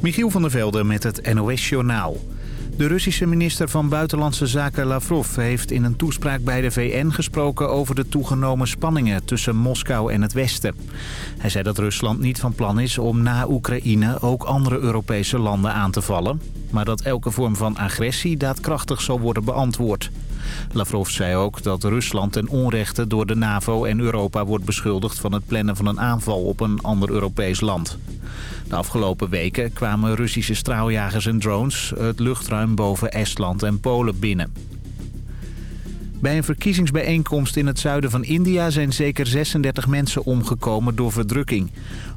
Michiel van der Velde met het NOS-journaal. De Russische minister van Buitenlandse Zaken Lavrov heeft in een toespraak bij de VN gesproken over de toegenomen spanningen tussen Moskou en het Westen. Hij zei dat Rusland niet van plan is om na Oekraïne ook andere Europese landen aan te vallen, maar dat elke vorm van agressie daadkrachtig zal worden beantwoord. Lavrov zei ook dat Rusland ten onrechte door de NAVO en Europa wordt beschuldigd van het plannen van een aanval op een ander Europees land. De afgelopen weken kwamen Russische straaljagers en drones het luchtruim boven Estland en Polen binnen. Bij een verkiezingsbijeenkomst in het zuiden van India zijn zeker 36 mensen omgekomen door verdrukking.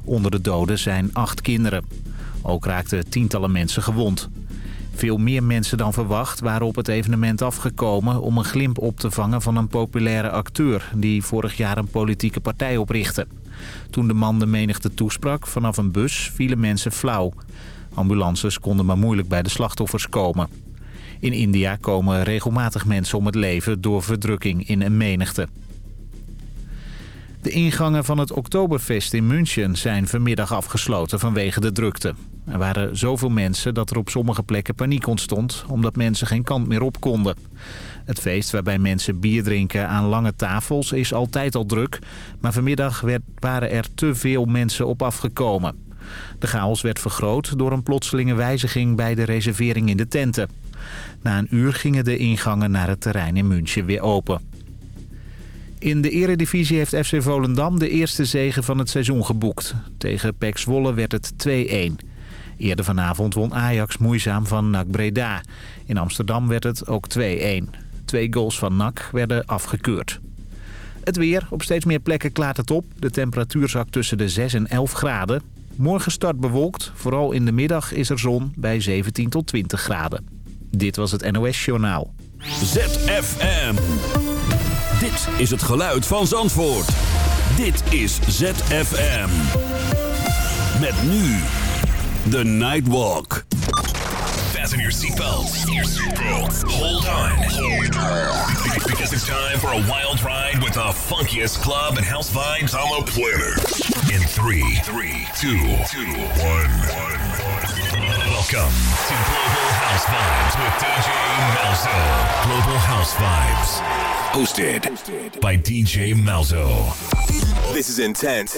Onder de doden zijn acht kinderen. Ook raakten tientallen mensen gewond. Veel meer mensen dan verwacht waren op het evenement afgekomen om een glimp op te vangen van een populaire acteur die vorig jaar een politieke partij oprichtte. Toen de man de menigte toesprak vanaf een bus vielen mensen flauw. Ambulances konden maar moeilijk bij de slachtoffers komen. In India komen regelmatig mensen om het leven door verdrukking in een menigte. De ingangen van het Oktoberfest in München zijn vanmiddag afgesloten vanwege de drukte. Er waren zoveel mensen dat er op sommige plekken paniek ontstond... omdat mensen geen kant meer op konden. Het feest waarbij mensen bier drinken aan lange tafels is altijd al druk... maar vanmiddag werd, waren er te veel mensen op afgekomen. De chaos werd vergroot door een plotselinge wijziging bij de reservering in de tenten. Na een uur gingen de ingangen naar het terrein in München weer open. In de eredivisie heeft FC Volendam de eerste zege van het seizoen geboekt. Tegen PEC Zwolle werd het 2-1. Eerder vanavond won Ajax moeizaam van NAC Breda. In Amsterdam werd het ook 2-1. Twee goals van NAC werden afgekeurd. Het weer. Op steeds meer plekken klaart het op. De temperatuur zakt tussen de 6 en 11 graden. Morgen start bewolkt. Vooral in de middag is er zon bij 17 tot 20 graden. Dit was het NOS Journaal. ZFM. Dit is het geluid van Zandvoort. Dit is ZFM. Met nu The Nightwalk. Fasten your seatbelts. Hold on. Because it's time for a wild ride with the funkiest club and house vibes on the planet. In three, three, two, two, one, one. Welcome to Global House Vibes with DJ Malzo. Global House Vibes. Hosted by DJ Malzo. This is Intense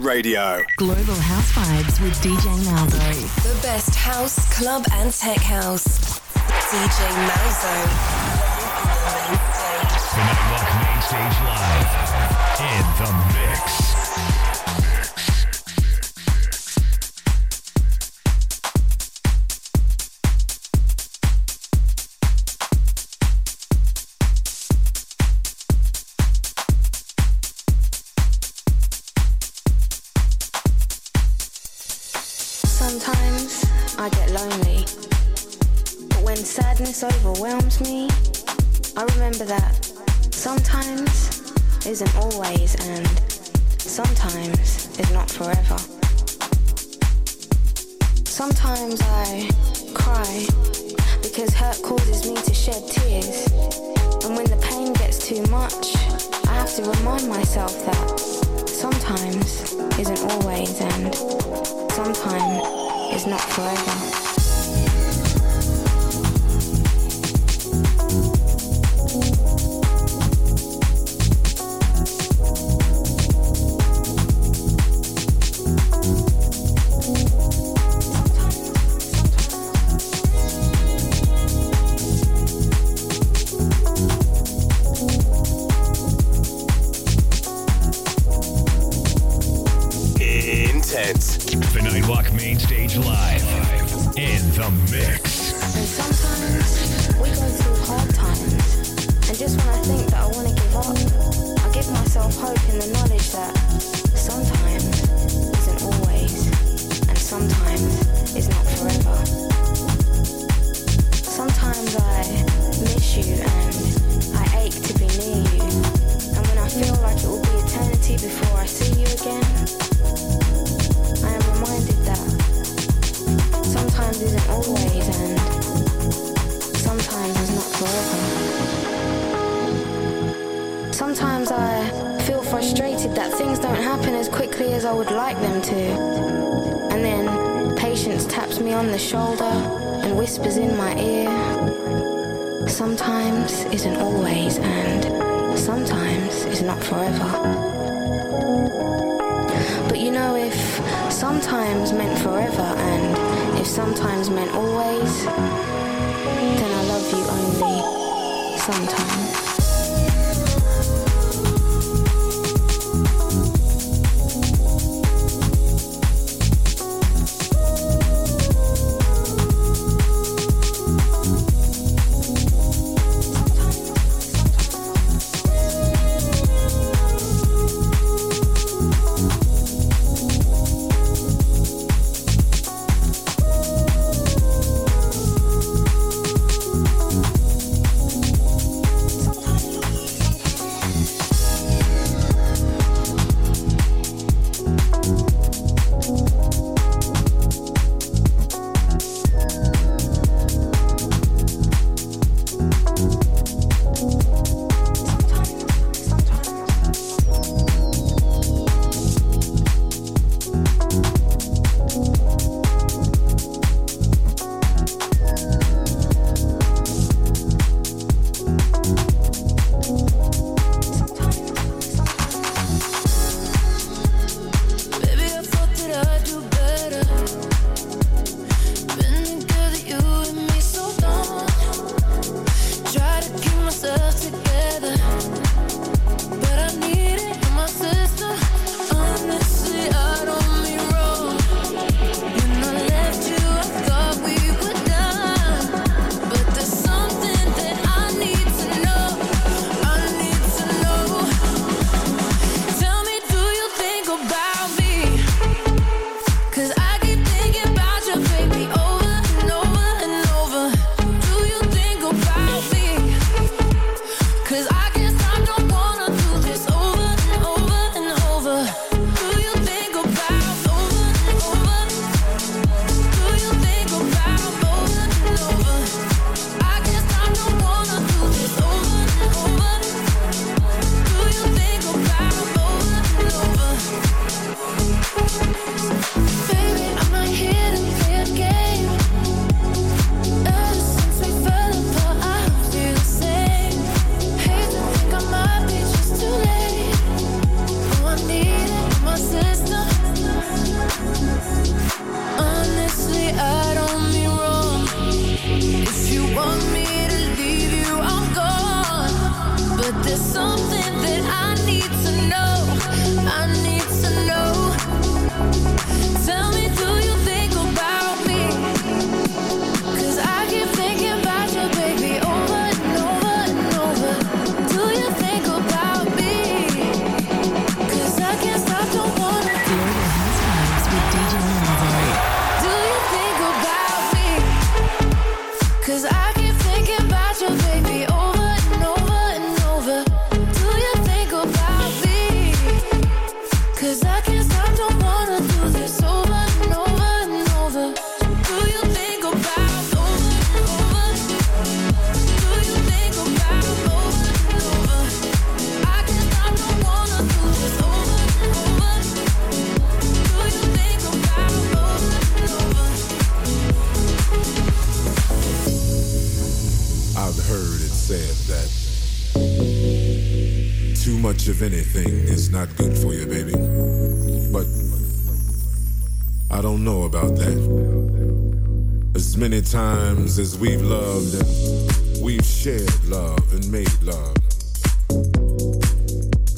Radio. Global House Vibes with DJ Malzo. The best house, club, and tech house. DJ Malzo. The Nightwalk Main Stage Live. In the mix. I get lonely. But when sadness overwhelms me, I remember that sometimes isn't always and sometimes is not forever. Sometimes I cry because hurt causes me to shed tears. And when the pain gets too much, I have to remind myself that sometimes isn't always and sometimes is not forever. Times as we've loved and we've shared love and made love.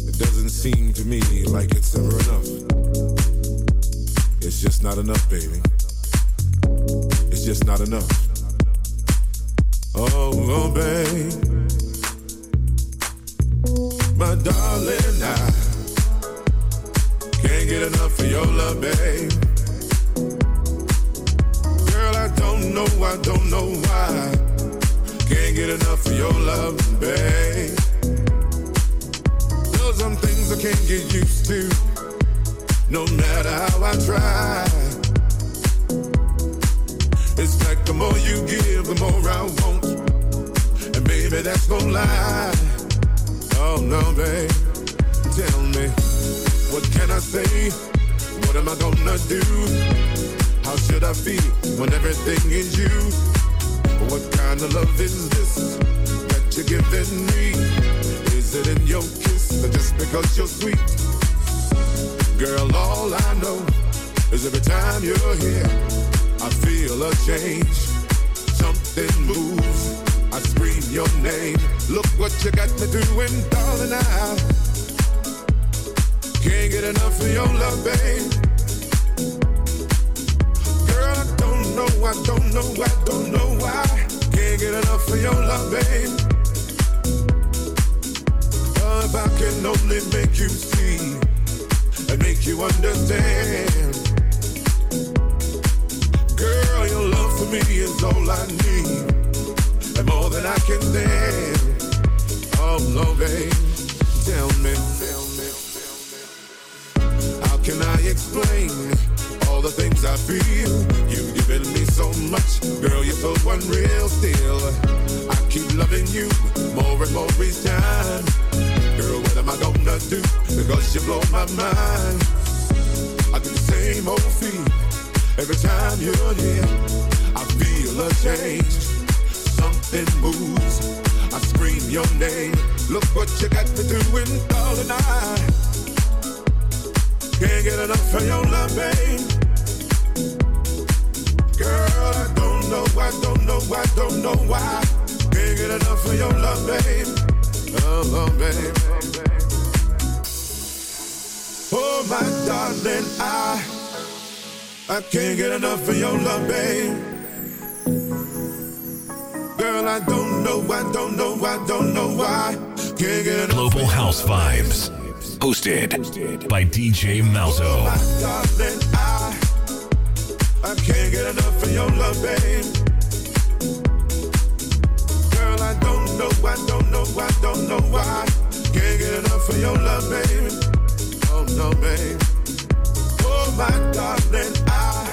It doesn't seem to me like it's ever enough. It's just not enough, baby. It's just not enough. Oh, oh babe. My darling, I can't get enough of your love, babe. Know, I don't know why. Can't get enough of your love, babe. There's some things I can't get used to, no matter how I try. It's like the more you give, the more I want. And baby, that's no lie. Oh no, babe. Tell me, what can I say? What am I gonna do? How should I feel when everything is you? What kind of love is this that you're giving me? Is it in your kiss or just because you're sweet? Girl, all I know is every time you're here, I feel a change. Something moves. I scream your name. Look what you got me doing, darling. I can't get enough of your love, babe. I don't know, I don't know why. Can't get enough of your love, babe. If I can only make you see and make you understand. Girl, your love for me is all I need. And more than I can stand. Oh, no, babe. Tell me, tell me, tell me. How can I explain all the things I feel? You've given me so much. Girl, you're so unreal still. I keep loving you more and more each time. Girl, what am I gonna do? Because you blow my mind. I do the same old feel every time you're here. I feel a change. Something moves. I scream your name. Look what you got me doing, darling. I can't get enough of your love, babe. I don't know, I don't know why. Can't get enough of your love, babe. Oh, babe. Oh, my darling, I I can't get enough of your love, babe. Girl, I don't know, I don't know, I don't know why. Can't get enough Global House. Vibes. Hosted by DJ Malzo. Oh, my darling, I I can't get enough of your love, babe. Know, I don't know, I don't know why. Can't get enough of your love, baby. Oh no, babe. Oh my darling, I.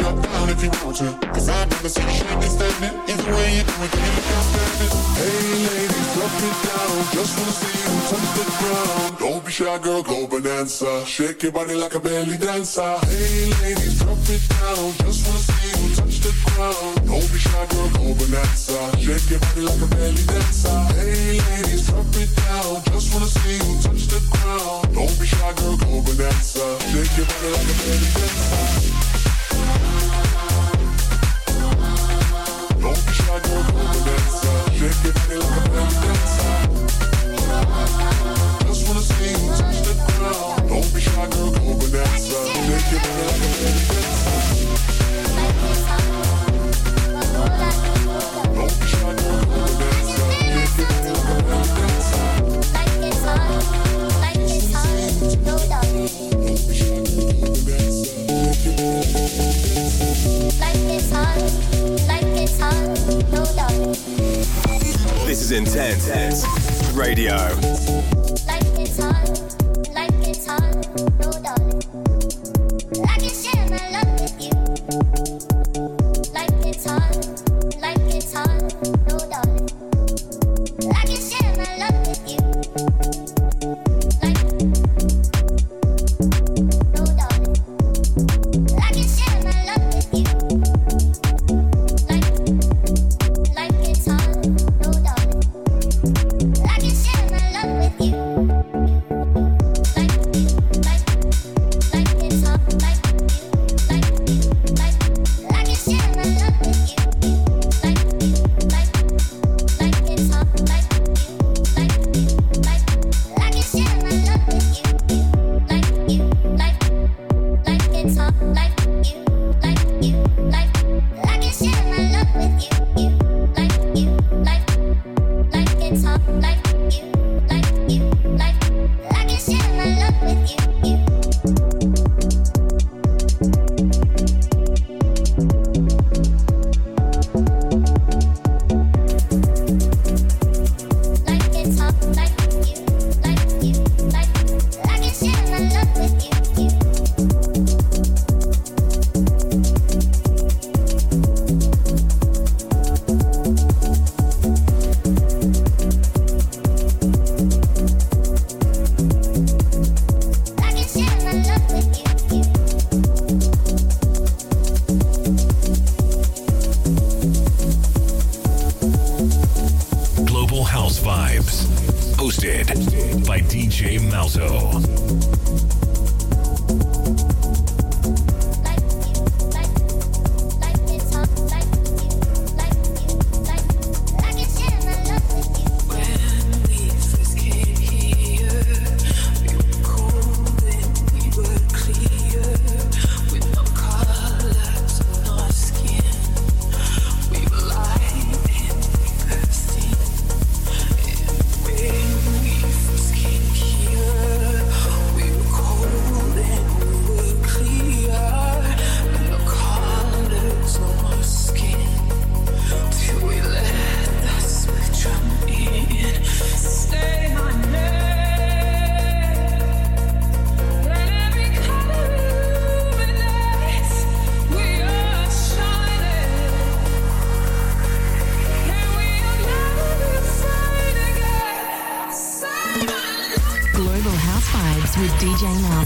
drop down if you want to. Cause I've never seen you shaking standing. Either way you do it, you look outstanding. Hey ladies, drop it down. Just wanna see you touch the ground. Don't be shy, girl, go bonanza. Shake your body like a belly dancer. Hey ladies, drop it down. Just wanna see you touch the ground. Don't be shy, girl, go bonanza. Shake your body like a belly dancer. Hey ladies, drop it down. Just wanna see you touch the ground. Don't be shy, girl, go bonanza. Shake your body like a belly dancer. Don't Intense Radio.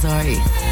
DJ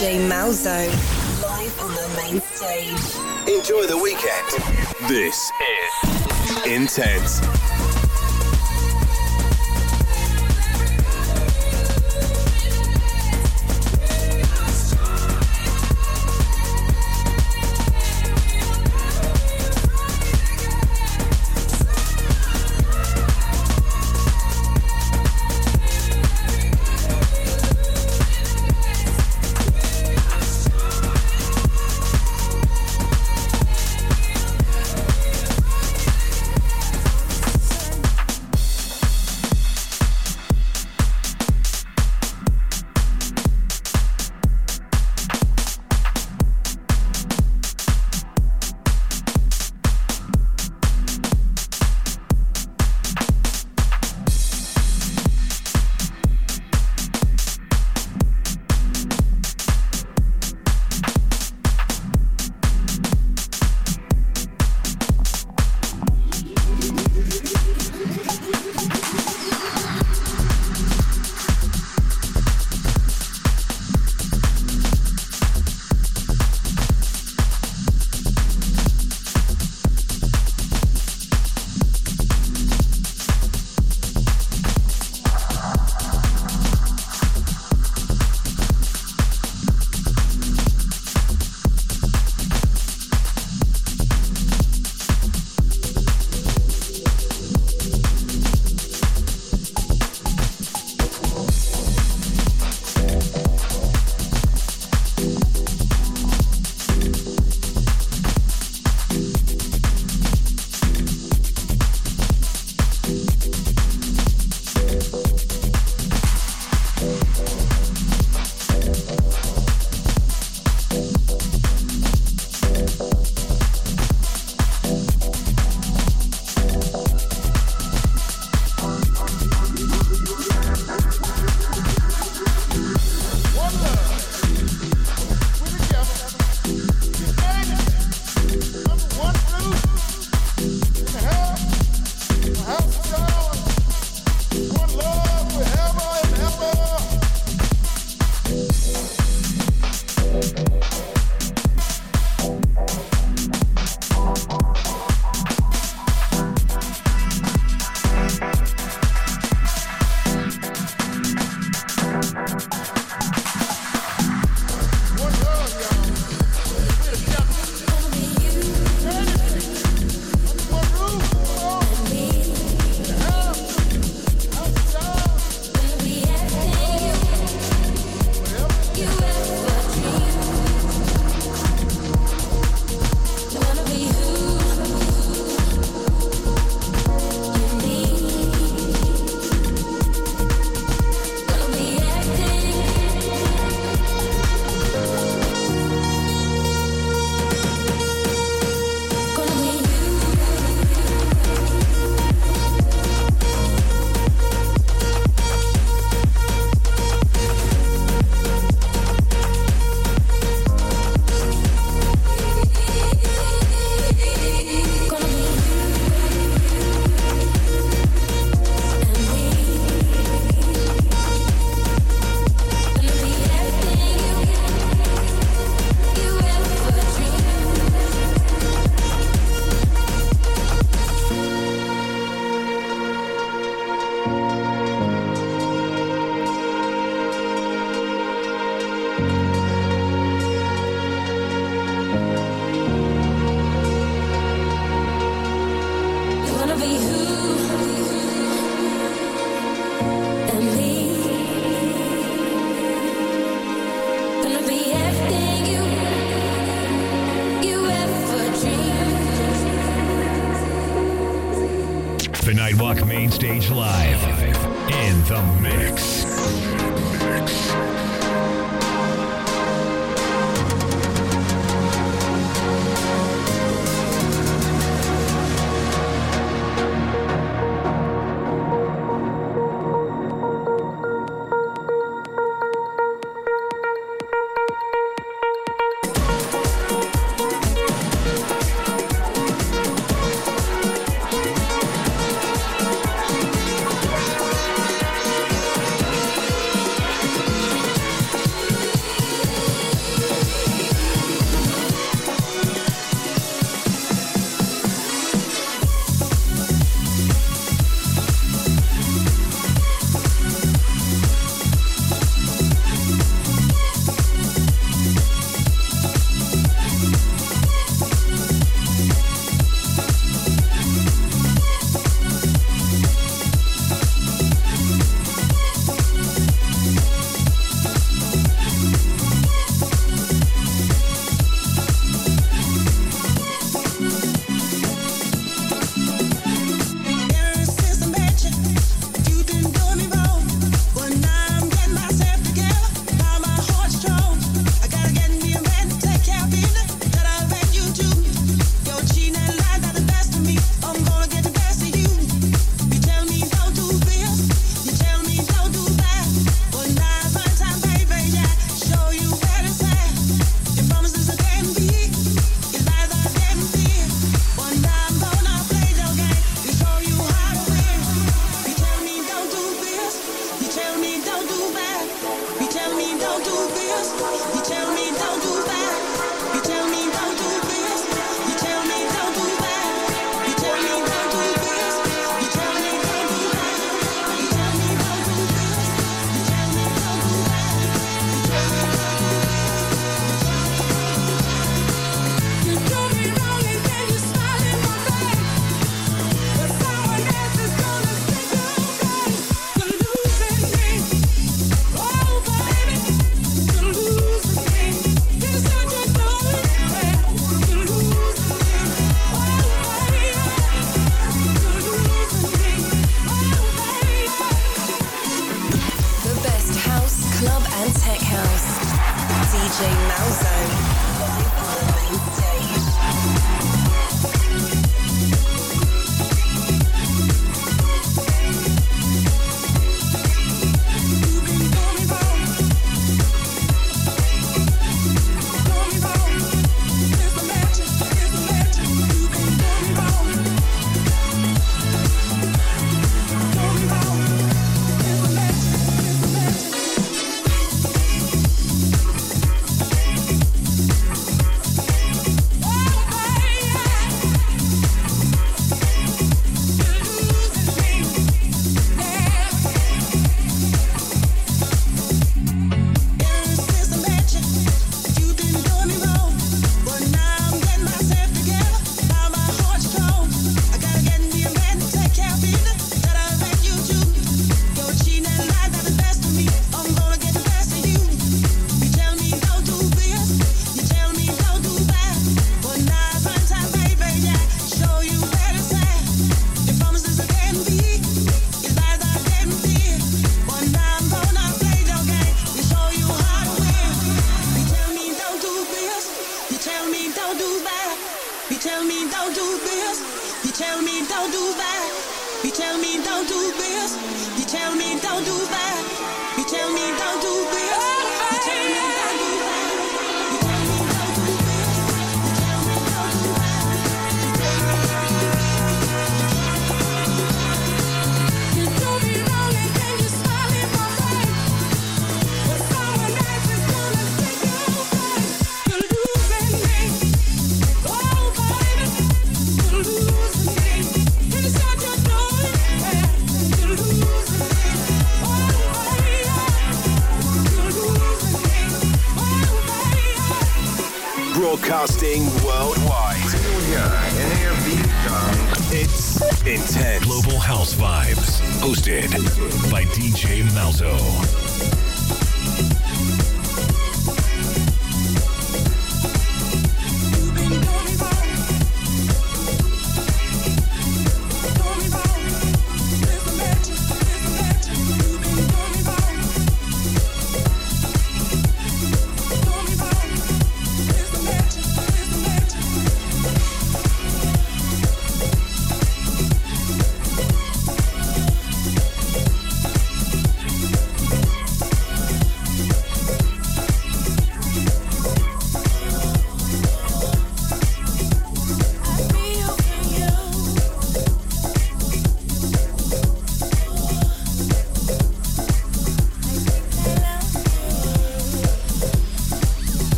DJ Malzo,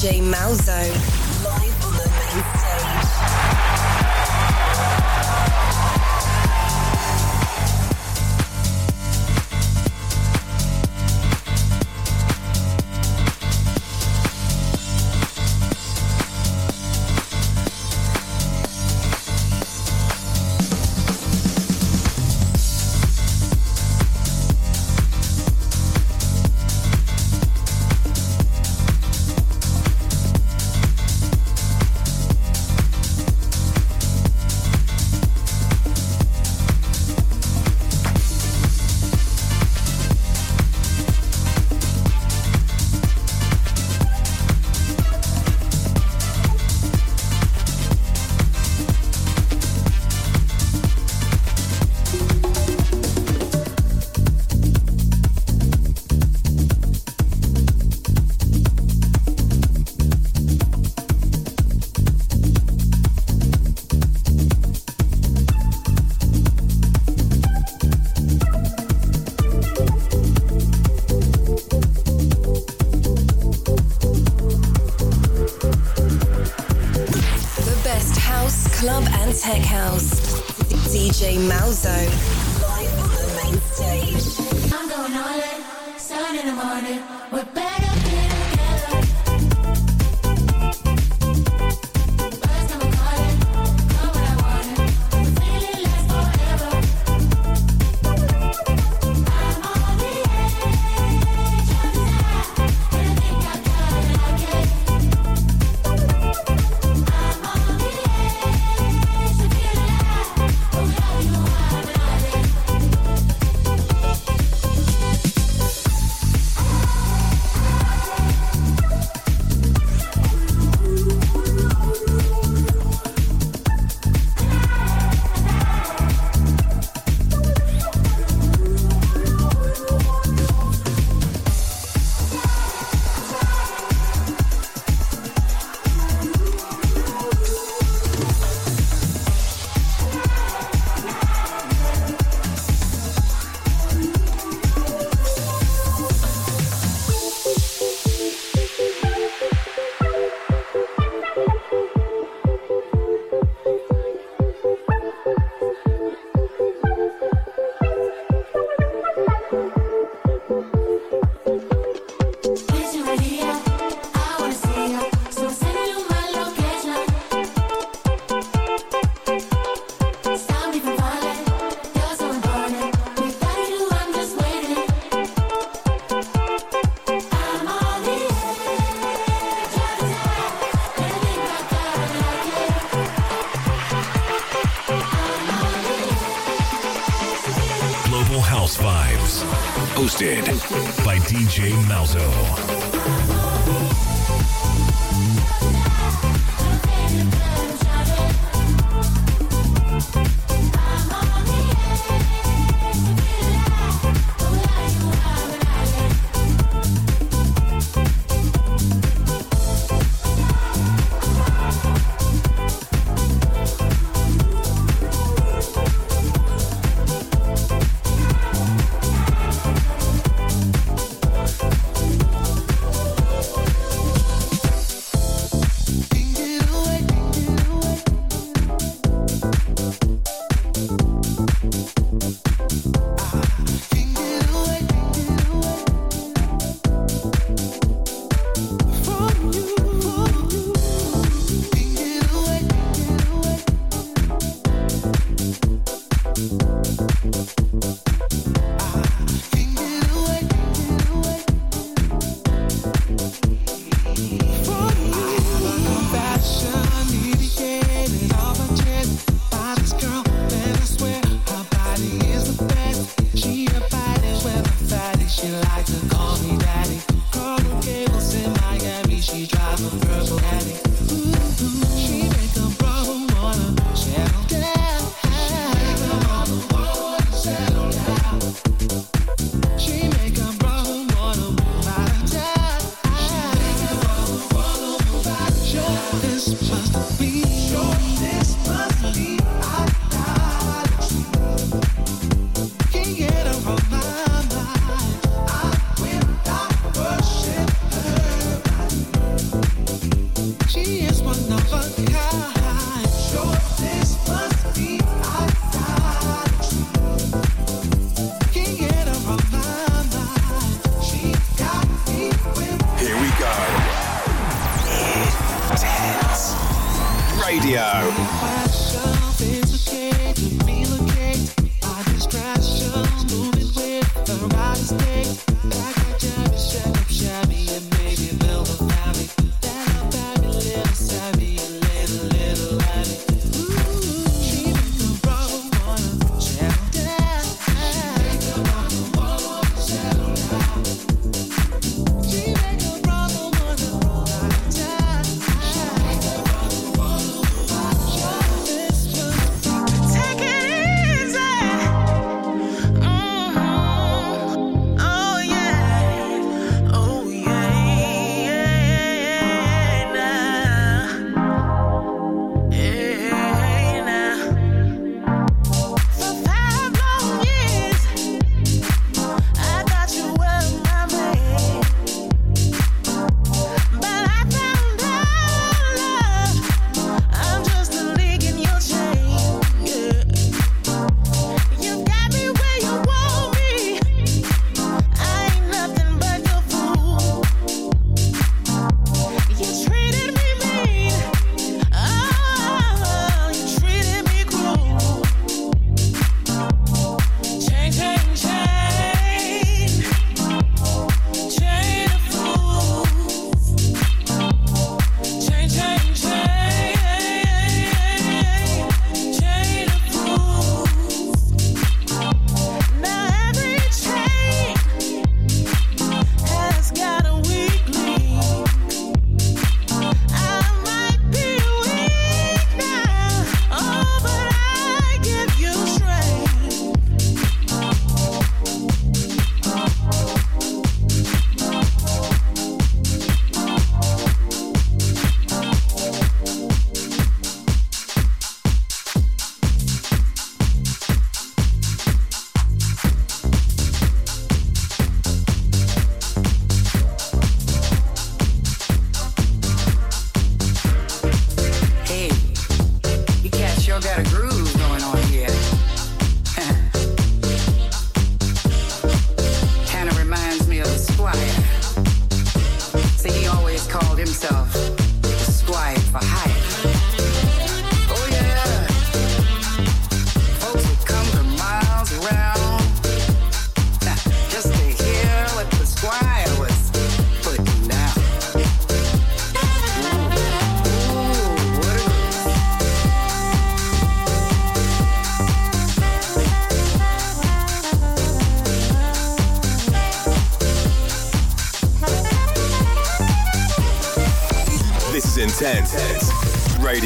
DJ Malzo.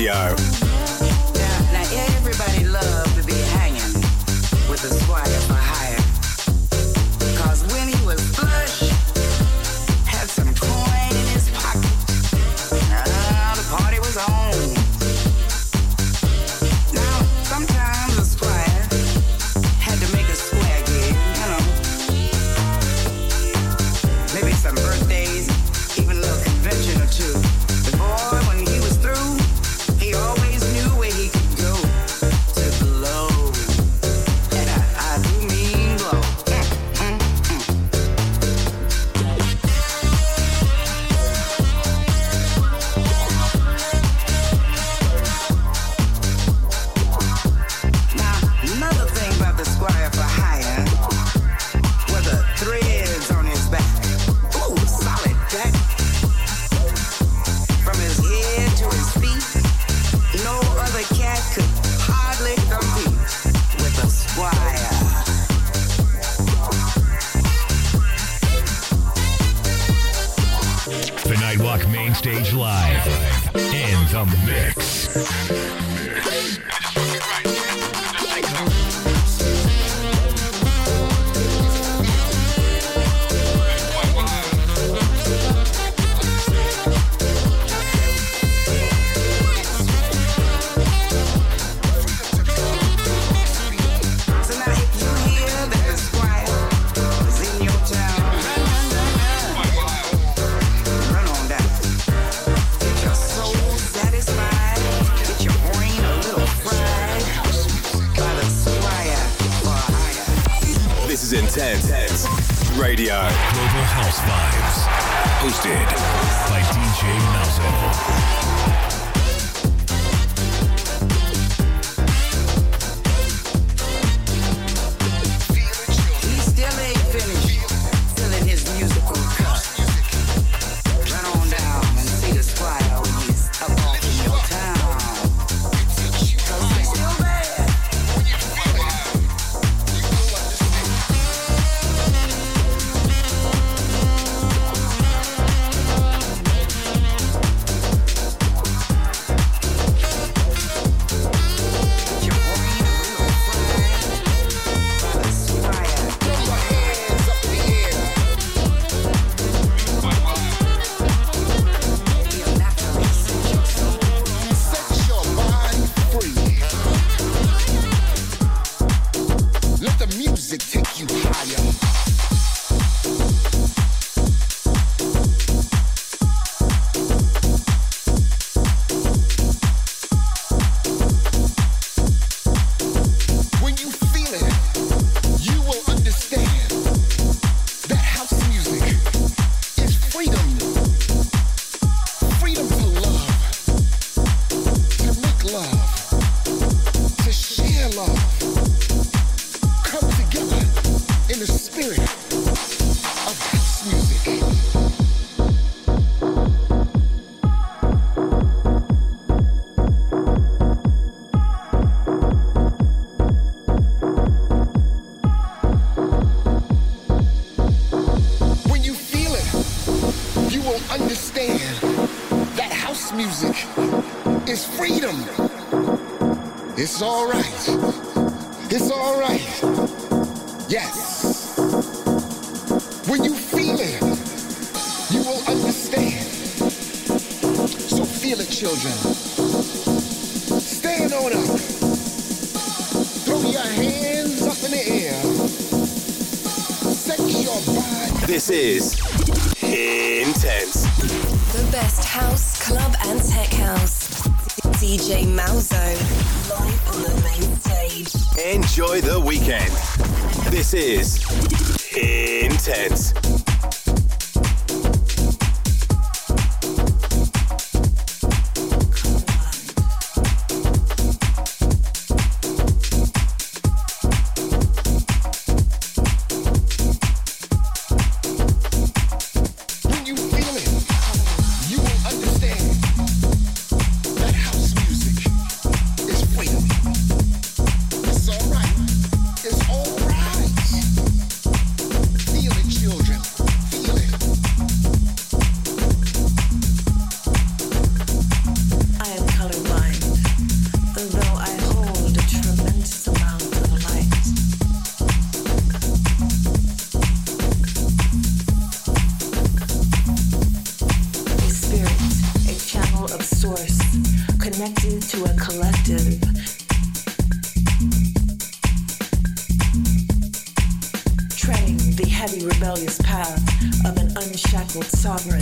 Radio. It's all right. It's all right. Yes. When you feel it, you will understand. So feel it, children. Stand on up. Throw your hands up in the air. Set your body. This is This is Intense. source connected to a collective. Treading the heavy rebellious path of an unshackled sovereign.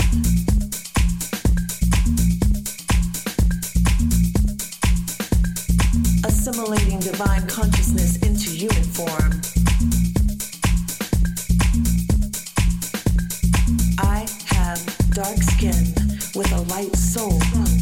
Assimilating divine consciousness into human form. I have dark skin with a light soul.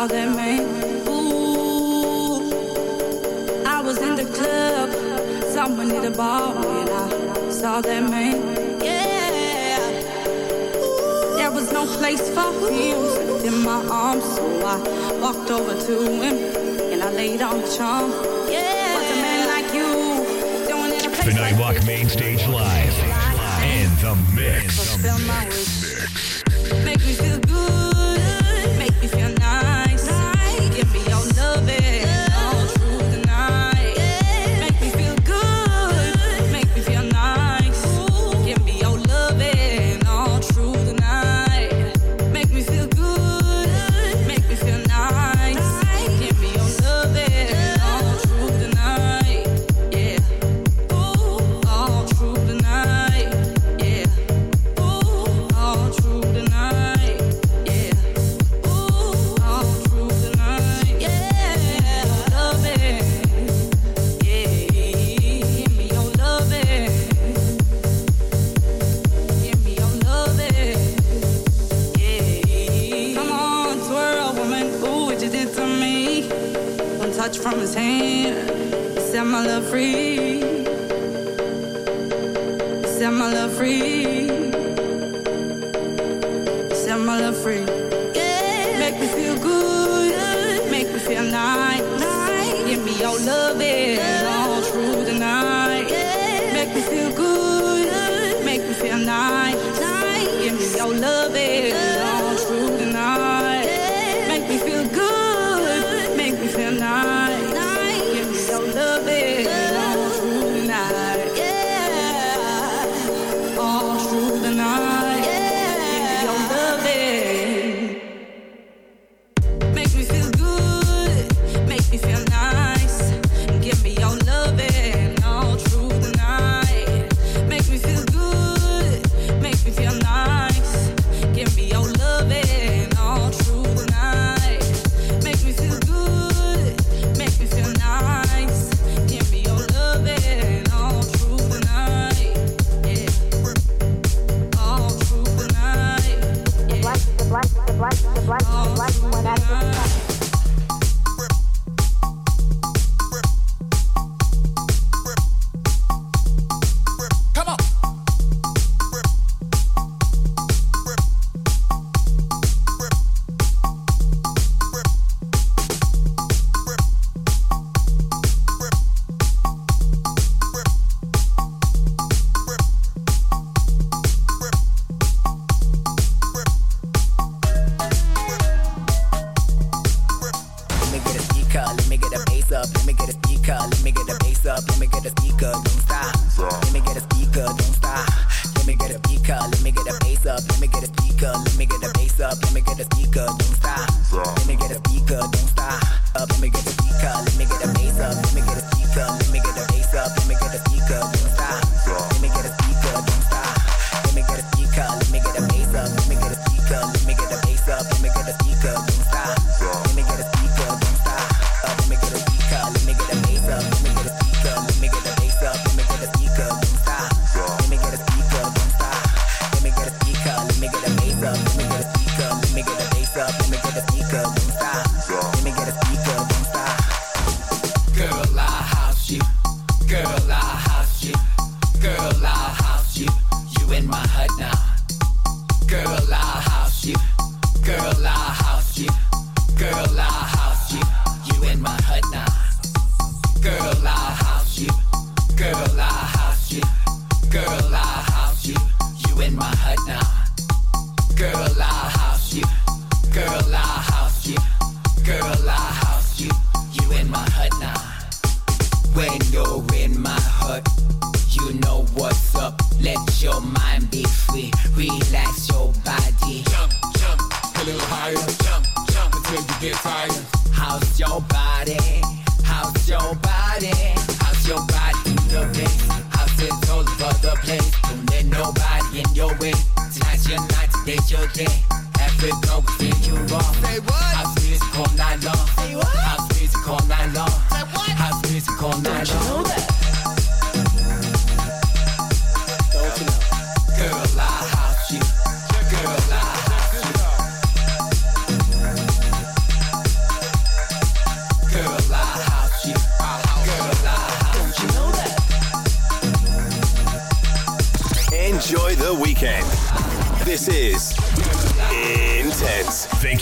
I was in the club, someone hit a ball and I saw that man. Yeah, there was no place for in my arms, so I walked over to him and I laid on the Tonight Walk Main Stage Live. In the mix. Mix. Make me feel Give me your loving. Let me get que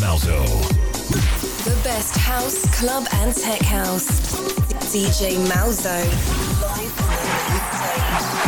Malzo. The best house, club, and tech house. DJ Malzo. Live on the stage.